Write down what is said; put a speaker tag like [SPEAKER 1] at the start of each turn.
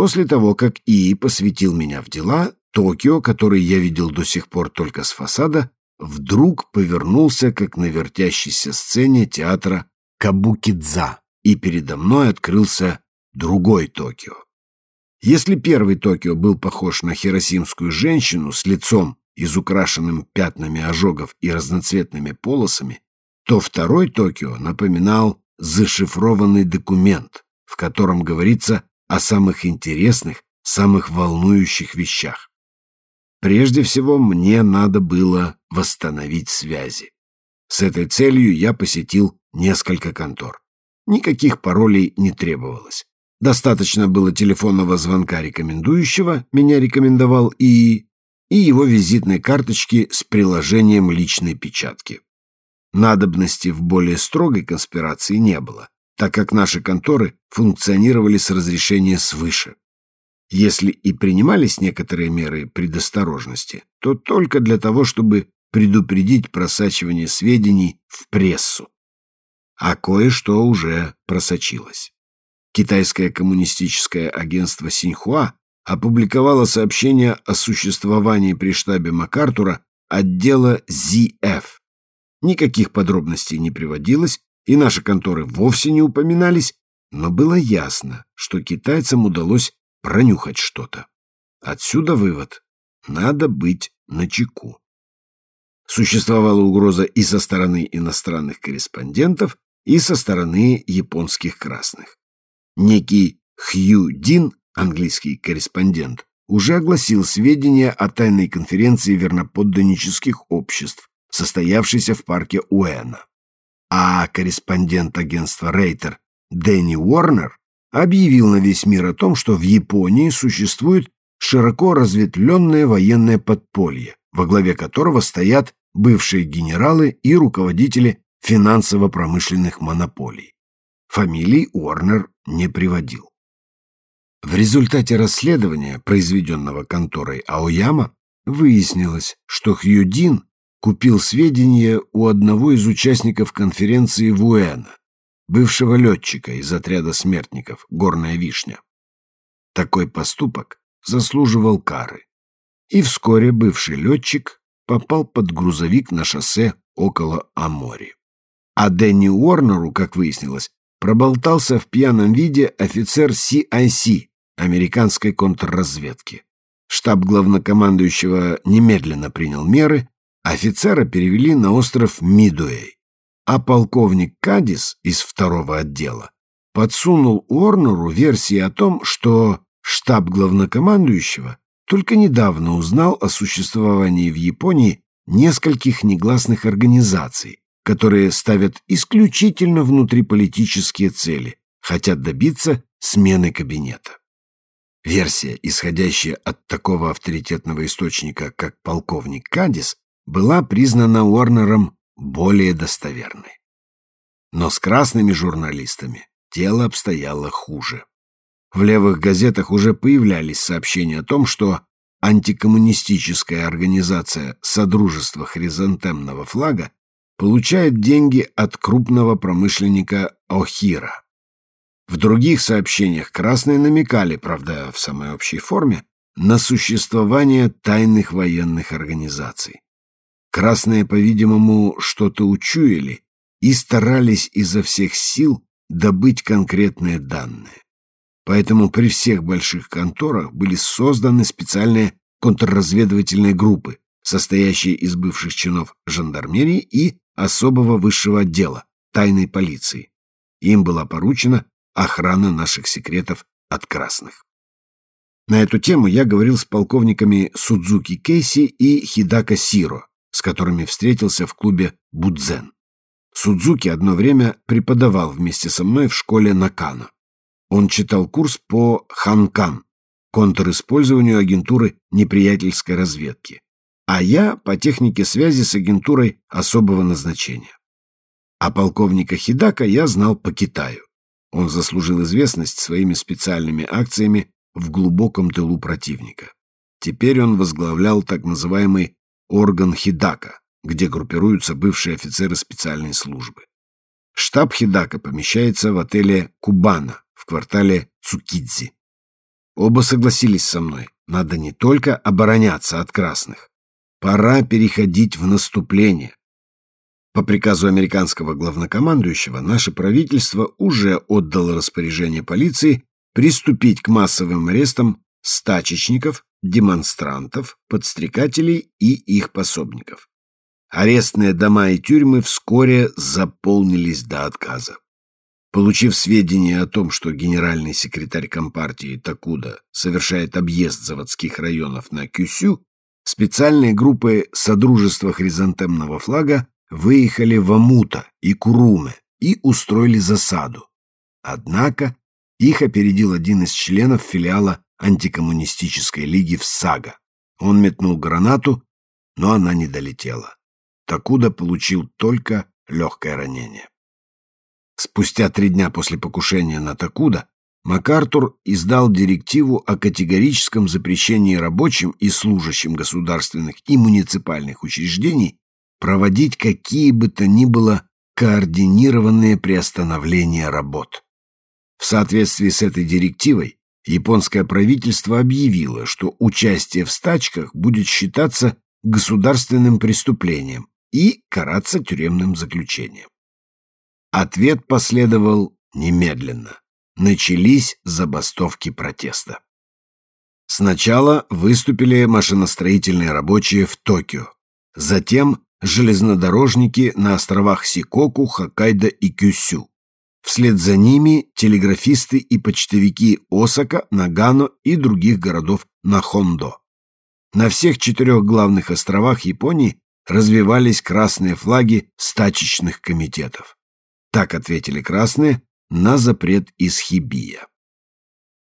[SPEAKER 1] После того, как Ии посвятил меня в дела, Токио, который я видел до сих пор только с фасада, вдруг повернулся, как на вертящейся сцене театра Кабукидза, и передо мной открылся другой Токио. Если первый Токио был похож на хиросимскую женщину с лицом, изукрашенным пятнами ожогов и разноцветными полосами, то второй Токио напоминал зашифрованный документ, в котором говорится о самых интересных, самых волнующих вещах. Прежде всего, мне надо было восстановить связи. С этой целью я посетил несколько контор. Никаких паролей не требовалось. Достаточно было телефонного звонка рекомендующего, меня рекомендовал ИИ, и его визитной карточки с приложением личной печатки. Надобности в более строгой конспирации не было, так как наши конторы функционировали с разрешения свыше. Если и принимались некоторые меры предосторожности, то только для того, чтобы предупредить просачивание сведений в прессу. А кое-что уже просочилось. Китайское коммунистическое агентство Синьхуа опубликовало сообщение о существовании при штабе МакАртура отдела ZF. Никаких подробностей не приводилось, и наши конторы вовсе не упоминались, но было ясно, что китайцам удалось пронюхать что-то. Отсюда вывод – надо быть начеку. Существовала угроза и со стороны иностранных корреспондентов, и со стороны японских красных. Некий Хью Дин, английский корреспондент, уже огласил сведения о тайной конференции верноподданнических обществ, состоявшейся в парке Уэна. А корреспондент агентства Рейтер Дэнни Уорнер объявил на весь мир о том, что в Японии существует широко разветвленное военное подполье, во главе которого стоят бывшие генералы и руководители финансово-промышленных монополий. Фамилий Уорнер не приводил. В результате расследования, произведенного конторой Аояма, выяснилось, что Хьюдин купил сведения у одного из участников конференции Вуэна, бывшего летчика из отряда смертников «Горная вишня». Такой поступок заслуживал кары. И вскоре бывший летчик попал под грузовик на шоссе около Амори. А Дэнни Уорнеру, как выяснилось, проболтался в пьяном виде офицер CIC, американской контрразведки. Штаб главнокомандующего немедленно принял меры, офицера перевели на остров Мидуэй а полковник Кадис из второго отдела подсунул Уорнеру версии о том, что штаб главнокомандующего только недавно узнал о существовании в Японии нескольких негласных организаций, которые ставят исключительно внутриполитические цели, хотят добиться смены кабинета. Версия, исходящая от такого авторитетного источника, как полковник Кадис, была признана Уорнером более достоверной. Но с красными журналистами дело обстояло хуже. В левых газетах уже появлялись сообщения о том, что антикоммунистическая организация Содружества Хризантемного флага получает деньги от крупного промышленника Охира. В других сообщениях красные намекали, правда, в самой общей форме, на существование тайных военных организаций. Красные, по-видимому, что-то учуяли и старались изо всех сил добыть конкретные данные. Поэтому при всех больших конторах были созданы специальные контрразведывательные группы, состоящие из бывших чинов жандармерии и особого высшего отдела, тайной полиции. Им была поручена охрана наших секретов от красных. На эту тему я говорил с полковниками Судзуки Кейси и Хидака Сиро, с которыми встретился в клубе «Будзен». Судзуки одно время преподавал вместе со мной в школе Накана. Он читал курс по ханкан, контриспользованию агентуры неприятельской разведки, а я по технике связи с агентурой особого назначения. А полковника Хидака я знал по Китаю. Он заслужил известность своими специальными акциями в глубоком тылу противника. Теперь он возглавлял так называемый орган Хидака, где группируются бывшие офицеры специальной службы. Штаб Хидака помещается в отеле Кубана в квартале Цукидзи. Оба согласились со мной. Надо не только обороняться от красных. Пора переходить в наступление. По приказу американского главнокомандующего наше правительство уже отдало распоряжение полиции приступить к массовым арестам стачечников, демонстрантов, подстрекателей и их пособников. Арестные дома и тюрьмы вскоре заполнились до отказа. Получив сведения о том, что генеральный секретарь Компартии Такуда совершает объезд заводских районов на Кюсю, специальные группы Содружества Хризантемного флага выехали в Амута и Куруме и устроили засаду. Однако их опередил один из членов филиала антикоммунистической лиги в Сага. Он метнул гранату, но она не долетела. Такуда получил только легкое ранение. Спустя три дня после покушения на Такуда МакАртур издал директиву о категорическом запрещении рабочим и служащим государственных и муниципальных учреждений проводить какие бы то ни было координированные приостановления работ. В соответствии с этой директивой японское правительство объявило, что участие в стачках будет считаться государственным преступлением и караться тюремным заключением. Ответ последовал немедленно. Начались забастовки протеста. Сначала выступили машиностроительные рабочие в Токио, затем железнодорожники на островах Сикоку, Хоккайдо и Кюсю. Вслед за ними телеграфисты и почтовики Осака, Нагано и других городов на Хондо. На всех четырех главных островах Японии развивались красные флаги стачечных комитетов. Так ответили красные на запрет из Хибия.